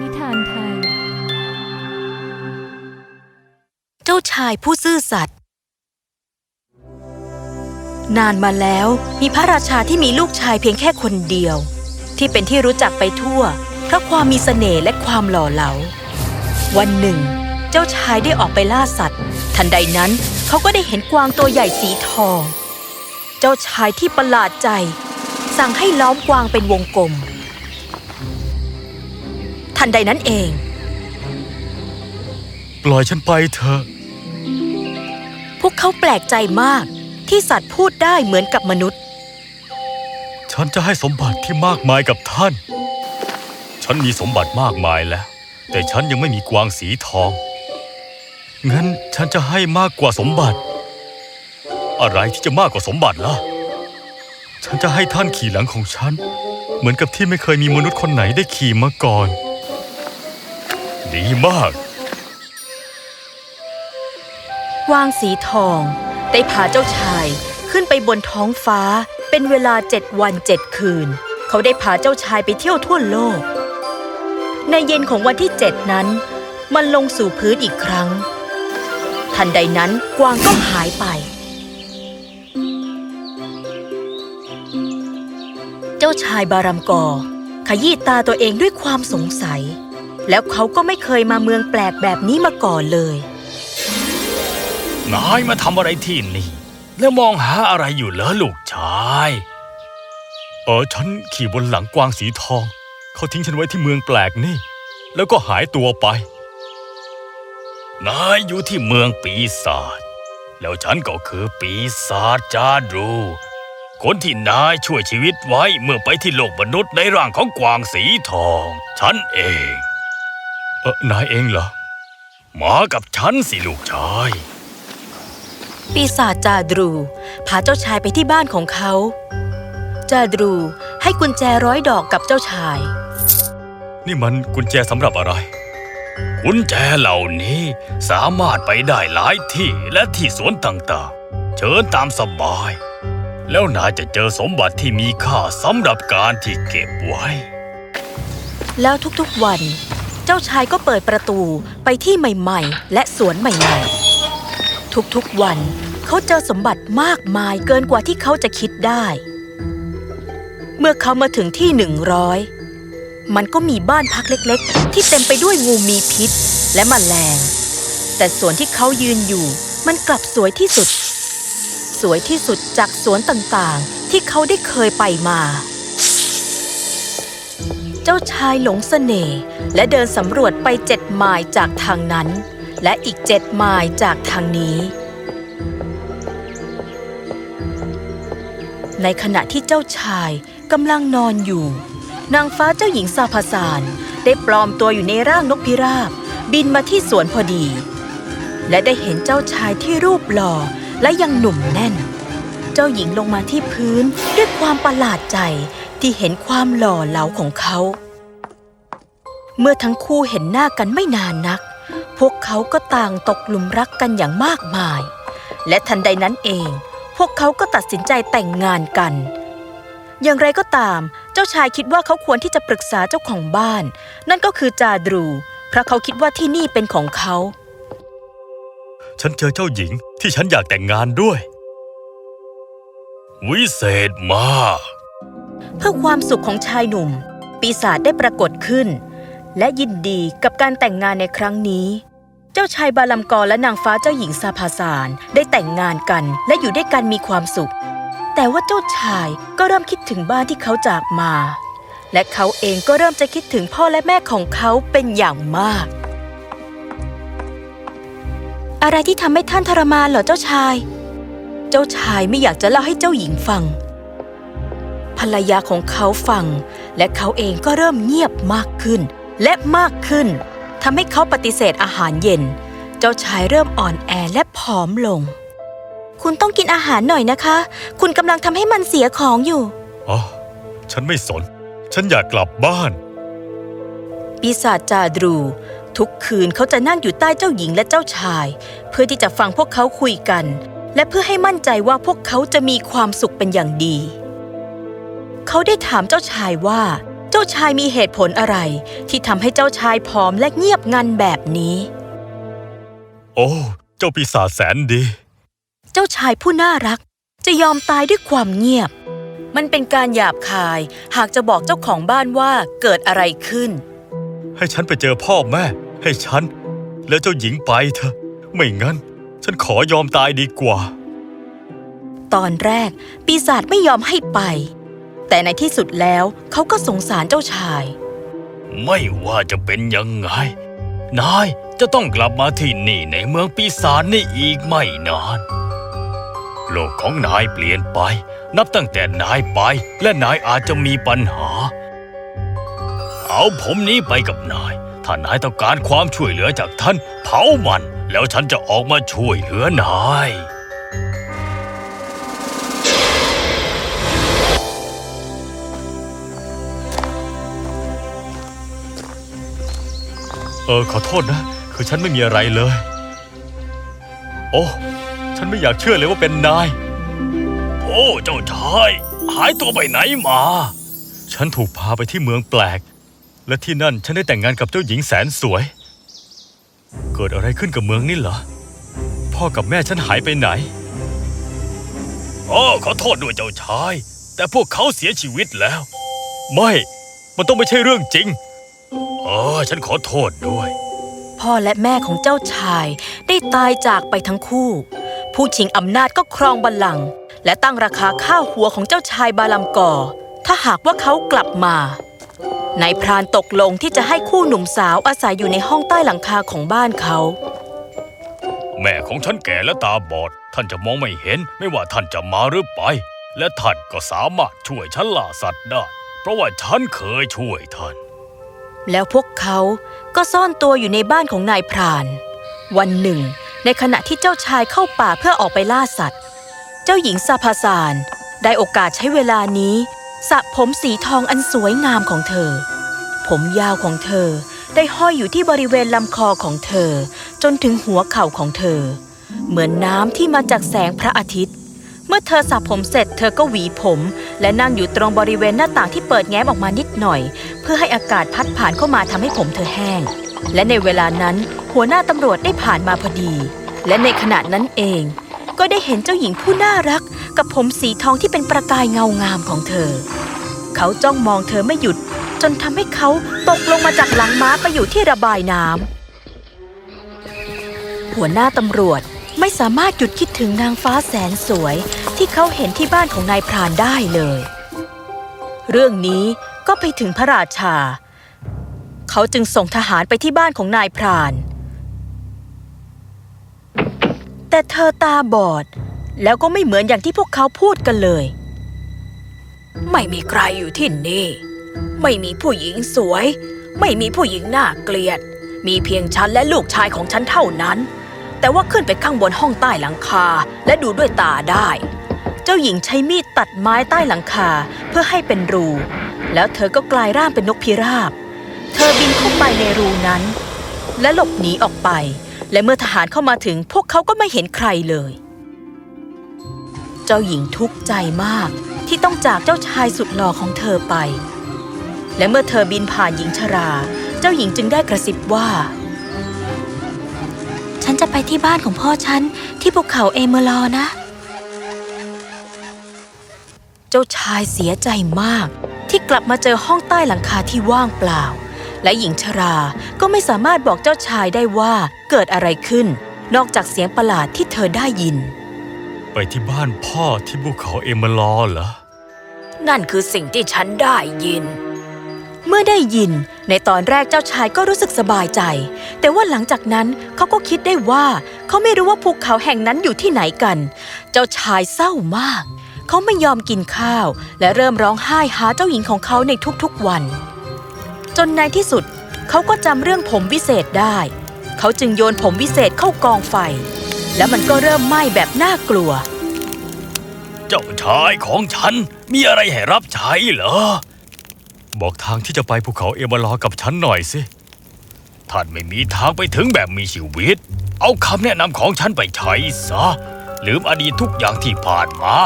นิทานไทย เจ้าชายผู้ซื่อสัตย์ นานมาแล้วมีพระราชาที่มีลูกชายเพียงแค่คนเดียว ที่เป็นที่รู้จักไปทั่ว เพราะความมีเสน่ห์และความหล่อเหลา วันหนึ่ง เจ้าชายได้ออกไปล่าสัตว์ ทันใดนั้นเขาก็ได้เห็นกวางตัวใหญ่สีทอง เจ้าชายที่ประหลาดใจ สั่งให้ล้อมกวางเป็นวงกลม ทันใดนั้นเอง ปล่อยฉันไปเถอะ พวกเขาแปลกใจมากที่สัตว์พูดได้เหมือนกับมนุษย์ ฉันจะให้สมบัติที่มากมายกับท่าน ฉันมีสมบัติมากมายแล้ว แต่ฉันยังไม่มีกวางสีทอง งั้นฉันจะให้มากกว่าสมบัติ อะไรที่จะมากกว่าสมบัติล่ะ ฉันจะให้ท่านขี่หลังของฉัน เหมือนกับที่ไม่เคยมีมนุษย์คนไหนได้ขี่มาก่อน ดีมาก วางสีทองได้พาเจ้าชายขึ้นไปบนท้องฟ้าเป็นเวลาเจ็ดวันเจ็ดคืน เขาได้พาเจ้าชายไปเที่ยวทั่วโลก ในเย็นของวันที่เจ็ดนั้น มันลงสู่พื้นอีกครั้ง ทันใดนั้นกวางก็หายไป เจ้าชายบารัมกอขยี้ตาตัวเองด้วยความสงสัย แล้วเขาก็ไม่เคยมาเมืองแปลกแบบนี้มาก่อนเลย นายมาทำอะไรที่นี่ แล้วมองหาอะไรอยู่เหรอลูกชาย เออฉันขี่บนหลังกวางสีทอง เขาทิ้งฉันไว้ที่เมืองแปลกนี่ แล้วก็หายตัวไป นายอยู่ที่เมืองปีศาจ แล้วฉันก็คือปีศาจจาดูคนที่นายช่วยชีวิตไว้เมื่อไปที่โลกมนุษย์ในร่างของกวางสีทอง ฉันเอง นายเองเหรอ มากับฉันสิลูกชาย ปีศาจจาดรู พาเจ้าชายไปที่บ้านของเขา จาดรูให้กุญแจร้อยดอกกับเจ้าชาย นี่มันกุญแจสำหรับอะไร กุญแจเหล่านี้สามารถไปได้หลายที่และที่สวนต่างๆ เชิญตามสบาย แล้วนายจะเจอสมบัติที่มีค่าสำหรับการที่เก็บไว้ แล้วทุกๆวันเจ้าชายก็เปิดประตูไปที่ใหม่ๆ และสวนใหม่ๆ ทุกๆวันเขาเจอสมบัติมากมายเกินกว่าที่เขาจะคิดได้ เมื่อเขามาถึงที่หนึ่งร้อยมันก็มีบ้านพักเล็กๆ ที่เต็มไปด้วยงูมีพิษและมแมลง แต่สวนที่เขายืนอยู่ มันกลับสวยที่สุด สวยที่สุดจากสวนต่างๆ ที่เขาได้เคยไปมา เจ้าชายหลงเสน่ห์และเดินสำรวจไปเจ็ดไมล์จากทางนั้น และอีกเจ็ดไมล์จากทางนี้ ในขณะที่เจ้าชายกำลังนอนอยู่ นางฟ้าเจ้าหญิงซาพาซาน ได้ปลอมตัวอยู่ในร่างนกพิราบ บินมาที่สวนพอดี และได้เห็นเจ้าชายที่รูปหล่อและยังหนุ่มแน่น เจ้าหญิงลงมาที่พื้นด้วยความประหลาดใจ ที่เห็นความหล่อเหลาของเขา เมื่อทั้งคู่เห็นหน้ากันไม่นานนัก พวกเขาก็ต่างตกหลุมรักกันอย่างมากมาย และทันใดนั้นเอง พวกเขาก็ตัดสินใจแต่งงานกัน อย่างไรก็ตาม เจ้าชายคิดว่าเขาควรที่จะปรึกษาเจ้าของบ้าน นั่นก็คือจาดรู เพราะเขาคิดว่าที่นี่เป็นของเขา ฉันเจอเจ้าหญิงที่ฉันอยากแต่งงานด้วย วิเศษมาก เพื่อความสุขของชายหนุ่ม ปีศาจได้ปรากฏขึ้น และยินดีกับการแต่งงานในครั้งนี้ เจ้าชายบาลัมกอร์และนางฟ้าเจ้าหญิงซาพาซานได้แต่งงานกันและอยู่ด้วยกันมีความสุข แต่ว่าเจ้าชายก็เริ่มคิดถึงบ้านที่เขาจากมา และเขาเองก็เริ่มจะคิดถึงพ่อและแม่ของเขาเป็นอย่างมาก อะไรที่ทำให้ท่านทรมานเหรอเจ้าชาย เจ้าชายไม่อยากจะเล่าให้เจ้าหญิงฟัง ภรรยาของเขาฟัง และเขาเองก็เริ่มเงียบมากขึ้น และมากขึ้นทำให้เขาปฏิเสธอาหารเย็น เจ้าชายเริ่มอ่อนแอและผอมลง คุณต้องกินอาหารหน่อยนะคะ คุณกำลังทำให้มันเสียของอยู่อ๋อฉันไม่สน ฉันอยากกลับบ้าน ปีศาจจาดรู ทุกคืนเขาจะนั่งอยู่ใต้เจ้าหญิงและเจ้าชาย เพื่อที่จะฟังพวกเขาคุยกัน และเพื่อให้มั่นใจว่าพวกเขาจะมีความสุขเป็นอย่างดี เขาได้ถามเจ้าชายว่า เจ้าาชายมีเหตุผลอะไร ที่ทำให้เจ้าชายผอมและเงียบงันแบบนี้ โอ้ เจ้าปีศาจแสนดี เจ้าชายผู้น่ารัก จะยอมตายด้วยความเงียบ มันเป็นการหยาบคาย หากจะบอกเจ้าของบ้านว่าเกิดอะไรขึ้น ให้ฉันไปเจอพ่อแม่ ให้ฉัน และเจ้าหญิงไปเถอะ ไม่งั้น ฉันขอยอมตายดีกว่า ตอนแรกปีศาจไม่ยอมให้ไป แต่ในที่สุดแล้วเขาก็สงสารเจ้าชาย ไม่ว่าจะเป็นยังไง นายจะต้องกลับมาที่นี่ในเมืองปีศาจนี่อีกไม่นาน โลกของนายเปลี่ยนไป นับตั้งแต่นายไปและนายอาจจะมีปัญหา เอาผมนี้ไปกับนาย ถ้านายต้องการความช่วยเหลือจากท่าน เผามัน แล้วฉันจะออกมาช่วยเหลือนาย ออขอโทษนะ คือฉันไม่มีอะไรเลย โอ้ ฉันไม่อยากเชื่อเลยว่าเป็นนาย โอ้ เจ้าชาย หายตัวไปไหนมา ฉันถูกพาไปที่เมืองแปลก และที่นั่นฉันได้แต่งงานกับเจ้าหญิงแสนสวย เกิดอะไรขึ้นกับเมืองนี่เหรอ พ่อกับแม่ฉันหายไปไหน โอ้ ขอโทษด้วยเจ้าชาย แต่พวกเขาเสียชีวิตแล้ว ไม่ มันต้องไม่ใช่เรื่องจริง ออฉันขอโทษด้วย พ่อและแม่ของเจ้าชายได้ตายจากไปทั้งคู่ ผู้ชิงอำนาจก็ครองบัลลังก์และตั้งราคาข้าวหัวของเจ้าชายบาลัมกอร์ถ้าหากว่าเขากลับมานายพรานตกลงที่จะให้คู่หนุ่มสาวอาศัยอยู่ในห้องใต้หลังคาของบ้านเขา แม่ของฉันแก่และตาบอด ท่านจะมองไม่เห็นไม่ว่าท่านจะมาหรือไป และท่านก็สามารถช่วยฉันล่าสัตว์ได้ เพราะว่าฉันเคยช่วยท่าน แล้วพวกเขาก็ซ่อนตัวอยู่ในบ้านของนายพราน วันหนึ่ง ในขณะที่เจ้าชายเข้าป่าเพื่อออกไปล่าสัตว์ เจ้าหญิงซาพาซาน ได้โอกาสใช้เวลานี้สระผมสีทองอันสวยงามของเธอ ผมยาวของเธอได้ห้อยอยู่ที่บริเวณลำคอของเธอ จนถึงหัวเข่าของเธอ เหมือนน้ำที่มาจากแสงพระอาทิตย์ เมื่อเธอสระผมเสร็จเธอก็หวีผม และนั่งอยู่ตรงบริเวณหน้าต่างที่เปิดแง้มออกมานิดหน่อย เพื่อให้อากาศพัดผ่านเข้ามาทำให้ผมเธอแห้ง และในเวลานั้นหัวหน้าตำรวจได้ผ่านมาพอดี และในขณะนั้นเอง ก็ได้เห็นเจ้าหญิงผู้น่ารัก กับผมสีทองที่เป็นประกายเงางามของเธอ เขาจ้องมองเธอไม่หยุด จนทำให้เขาตกลงมาจากหลังม้าไปอยู่ที่ระบายน้ำหัวหน้าตำรวจ ไม่สามารถหยุดคิดถึงนางฟ้าแสนสวย ที่เขาเห็นที่บ้านของนายพรานได้เลย เรื่องนี้ก็ไปถึงพระราชา เขาจึงส่งทหารไปที่บ้านของนายพราน แต่เธอตาบอด แล้วก็ไม่เหมือนอย่างที่พวกเขาพูดกันเลย ไม่มีใครอยู่ที่นี่ ไม่มีผู้หญิงสวย ไม่มีผู้หญิงน่าเกลียด มีเพียงฉันและลูกชายของฉันเท่านั้น แต่ว่าขึ้นไปข้างบนห้องใต้หลังคา และดูด้วยตาได้ เจ้าหญิงใช้มีดตัดไม้ใต้หลังคาเพื่อให้เป็นรู แล้วเธอก็กลายร่างเป็นนกพิราบ เธอบินเข้าไปในรูนั้น และหลบหนีออกไป และเมื่อทหารเข้ามาถึงพวกเขาก็ไม่เห็นใครเลย เจ้าหญิงทุกข์ใจมากที่ต้องจากเจ้าชายสุดหล่อของเธอไป และเมื่อเธอบินผ่านหญิงชรา เจ้าหญิงจึงได้กระซิบว่า จะไปที่บ้านของพ่อฉัน ที่ภูเขาเอเมอรอนะ เจ้าชายเสียใจมาก ที่กลับมาเจอห้องใต้หลังคาที่ว่างเปล่า และหญิงชราก็ไม่สามารถบอกเจ้าชายได้ว่าเกิดอะไรขึ้น นอกจากเสียงประหลาดที่เธอได้ยิน ไปที่บ้านพ่อที่ภูเขาเอเมอรอเหรอ นั่นคือสิ่งที่ฉันได้ยิน เมื่อได้ยิน ในตอนแรกเจ้าชายก็รู้สึกสบายใจ แต่ว่าหลังจากนั้นเขาก็คิดได้ว่า เขาไม่รู้ว่าภูเขาแห่งนั้นอยู่ที่ไหนกัน เจ้าชายเศร้ามาก เขาไม่ยอมกินข้าว และเริ่มร้องไห้หาเจ้าหญิงของเขาในทุกๆวัน จนในที่สุด เขาก็จำเรื่องผมวิเศษได้ เขาจึงโยนผมวิเศษเข้ากองไฟ แล้วมันก็เริ่มไหม้แบบน่ากลัว เจ้าชายของฉันมีอะไรให้รับใช้เหรอ บอกทางที่จะไปภูเขาเอเมอรอกับฉันหน่อยสิ ท่านไม่มีทางไปถึงแบบมีชีวิต เอาคำแนะนำของฉันไปใช้ซะ ลืมอดีตทุกอย่างที่ผ่านมา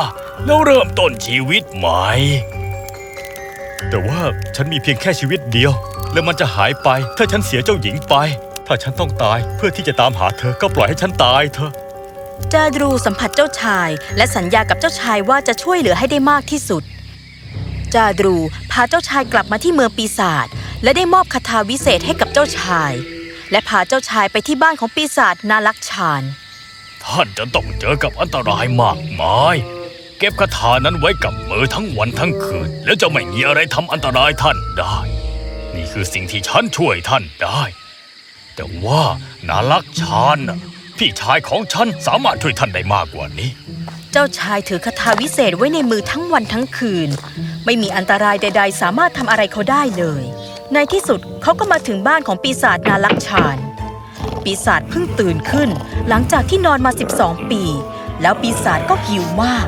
แล้วเริ่มต้นชีวิตใหม่ แต่ว่าฉันมีเพียงแค่ชีวิตเดียว แล้วมันจะหายไป ถ้าฉันเสียเจ้าหญิงไป ถ้าฉันต้องตายเพื่อที่จะตามหาเธอ ก็ปล่อยให้ฉันตายเถอะจาดรูสัมผัสเจ้าชาย และสัญญากับเจ้าชายว่าจะช่วยเหลือให้ได้มากที่สุด จาดรูพาเจ้าชายกลับมาที่เมืองปีศาจและได้มอบคาถาวิเศษให้กับเจ้าชาย และพาเจ้าชายไปที่บ้านของปีศาจนาลักชานท่านจะต้องเจอกับอันตรายมากมาย เก็บคาถานั้นไว้กับมือทั้งวันทั้งคืน แล้วจะไม่มีอะไรทำอันตรายท่านได้ นี่คือสิ่งที่ฉันช่วยท่านได้ แต่ว่านาลักชานพี่ชายของฉันสามารถช่วยท่านได้มากกว่านี้ เจ้าชายถือคาถาวิเศษไว้ในมือทั้งวันทั้งคืน ไม่มีอันตรายใด ๆ สามารถทำอะไรเขาได้เลย ในที่สุดเขาก็มาถึงบ้านของปีศาจนาลักชานปีศาจเพิ่งตื่นขึ้น หลังจากที่นอนมา 12 ปี แล้วปีศาจก็หิวมาก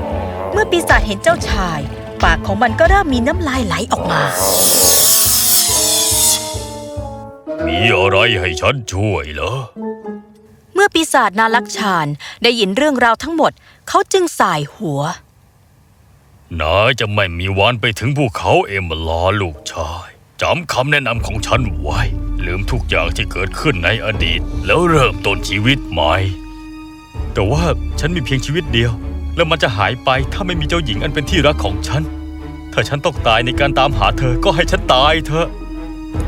เมื่อปีศาจเห็นเจ้าชาย ปากของมันก็เริ่มมีน้ำลายไหลออกมา มีอะไรให้ฉันช่วยเหรอ มื่อปีศาจนาลักชานได้ยินเรื่องราวทั้งหมด เขาจึงสายหัวนายจะไม่มีวันไปถึงภูเขาเอมลอลูกชายจำคำแนะนำของฉันไว้ ลืมทุกอย่างที่เกิดขึ้นในอดีต แล้วเริ่มต้นชีวิตใหม่ แต่ว่าฉันมีเพียงชีวิตเดียว แล้วมันจะหายไปถ้าไม่มีเจ้าหญิงอันเป็นที่รักของฉัน ถ้าฉันต้องตายในการตามหาเธอก็ให้ฉันตายเถอะ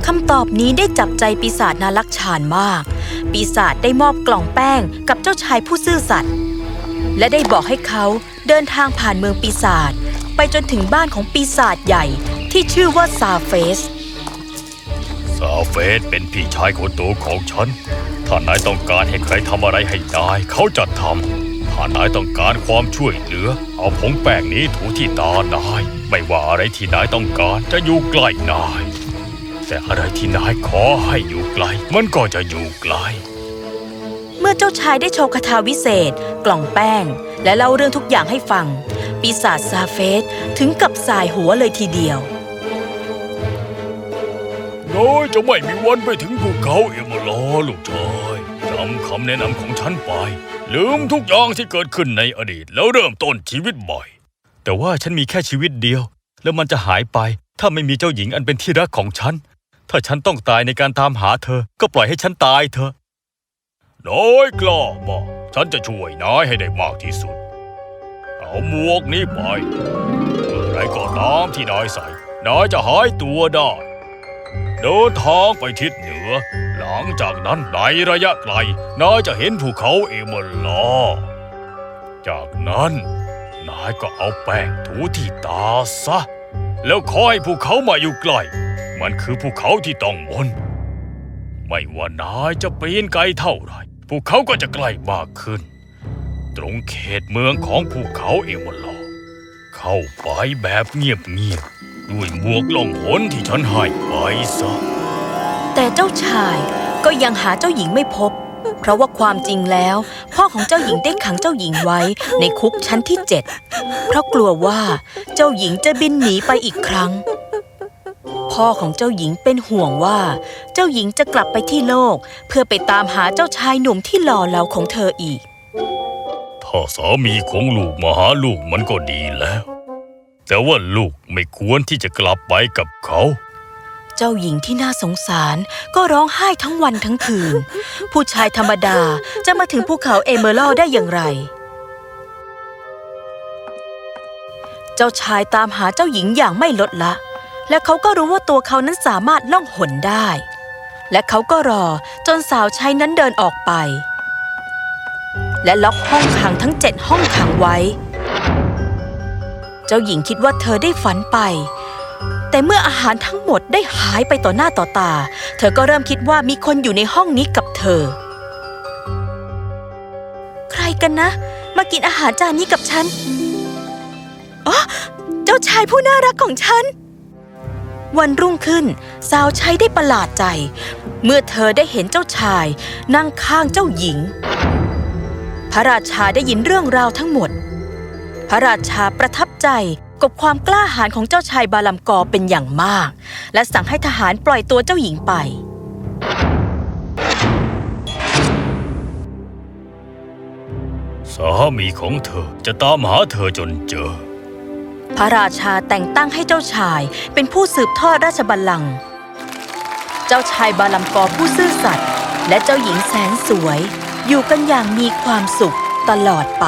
คำตอบนี้ได้จับใจปีศาจนาลักชานมาก ปีศาจได้มอบกล่องแป้งกับเจ้าชายผู้ซื่อสัตย์และได้บอกให้เขาเดินทางผ่านเมืองปีศาจไปจนถึงบ้านของปีศาจใหญ่ที่ชื่อว่าซาเฟส ซาเฟสเป็นพี่ชายคนโตของฉัน ถ้านายต้องการให้ใครทำอะไรให้นายเขาจะทำ ถ้านายต้องการความช่วยเหลือ เอาผงแป้งนี้ถูที่ตานาย ไม่ว่าอะไรที่นายต้องการจะอยู่ใกล้นาย แต่อะไรที่นายขอให้อยู่ไกล มันก็จะอยู่ไกล เมื่อเจ้าชายได้โชว์คาถาวิเศษ กล่องแป้ง และเล่าเรื่องทุกอย่างให้ฟัง ปีศาจซาเฟสถึงกับสายหัวเลยทีเดียวน้อยจะไม่มีวันไปถึงภูเขาเอมลอลูกชายจำคำแนะนำของฉันไป ลืมทุกอย่างที่เกิดขึ้นในอดีต แล้วเริ่มต้นชีวิตใหม่ แต่ว่าฉันมีแค่ชีวิตเดียว แล้วมันจะหายไป ถ้าไม่มีเจ้าหญิงอันเป็นที่รักของฉัน ถ้าฉันต้องตายในการตามหาเธอ ก็ปล่อยให้ฉันตายเถอะ น้อยกล้ามากฉันจะช่วยนายให้ได้มากที่สุด เอาหมวกนี้ไปเมื่อไรก็ตามที่นายใส่ นายจะหายตัวได้ เดินทางไปทิศเหนือ หลังจากนั้นในระยะไกล นายจะเห็นภูเขาเอเมลลอจากนั้น นายก็เอาแป้งถูที่ตาซะ แล้วคอยภูเขามาอยู่ใกล้ มันคือภูเขาที่ต้องมน ไม่ว่านายจะปีนไกลเท่าไรภูเขาก็จะใกล้มากขึ้น ตรงเขตเมืองของภูเขาเอเมลลอเข้าไปแบบเงียบๆด้วยหมวกล่องหนที่ฉันให้ไปซะแต่เจ้าชายก็ยังหาเจ้าหญิงไม่พบ เพราะว่าความจริงแล้ว พ่อของเจ้าหญิงได้ขังเจ้าหญิงไว้ในคุกชั้นที่เจ็ดเพราะกลัวว่าเจ้าหญิงจะบินหนีไปอีกครั้ง พ่อของเจ้าหญิงเป็นห่วงว่า เจ้าหญิงจะกลับไปที่โลก เพื่อไปตามหาเจ้าชายหนุ่มที่หล่อเหลาของเธออีก ถ้าสามีของลูกมาหาลูกมันก็ดีแล้ว แต่ว่าลูกไม่ควรที่จะกลับไปกับเขา เจ้าหญิงที่น่าสงสารก็ร้องไห้ทั้งวันทั้งคืน ผู้ชายธรรมดาจะมาถึงภูเขาเอเมอรัลได้อย่างไรเจ้าชายตามหาเจ้าหญิงอย่างไม่ลดละ และเขาก็รู้ว่าตัวเขานั้นสามารถล่องหนได้ และเขาก็รอจนสาวใช้นั้นเดินออกไป และล็อกห้องขังทั้งเจ็ดห้องขังไว้ เจ้าหญิงคิดว่าเธอได้ฝันไป แต่เมื่ออาหารทั้งหมดได้หายไปต่อหน้าต่อตา เธอก็เริ่มคิดว่ามีคนอยู่ในห้องนี้กับเธอ ใครกันนะ มากินอาหารจานนี้กับฉันอ๋อเจ้าชายผู้น่ารักของฉัน วันรุ่งขึ้น สาวใช้ได้ประหลาดใจ เมื่อเธอได้เห็นเจ้าชาย นั่งข้างเจ้าหญิง พระราชาได้ยินเรื่องราวทั้งหมด พระราชาประทับใจกับความกล้าหาญของเจ้าชายบาลัมกอเป็นอย่างมาก และสั่งให้ทหารปล่อยตัวเจ้าหญิงไป สามีของเธอจะตามหาเธอจนเจอ พระราชาแต่งตั้งให้เจ้าชายเป็นผู้สืบทอดราชบัลลังก์เจ้าชายบาลัมกอผู้ซื่อสัตย์และเจ้าหญิงแสนสวย อยู่กันอย่างมีความสุขตลอดไป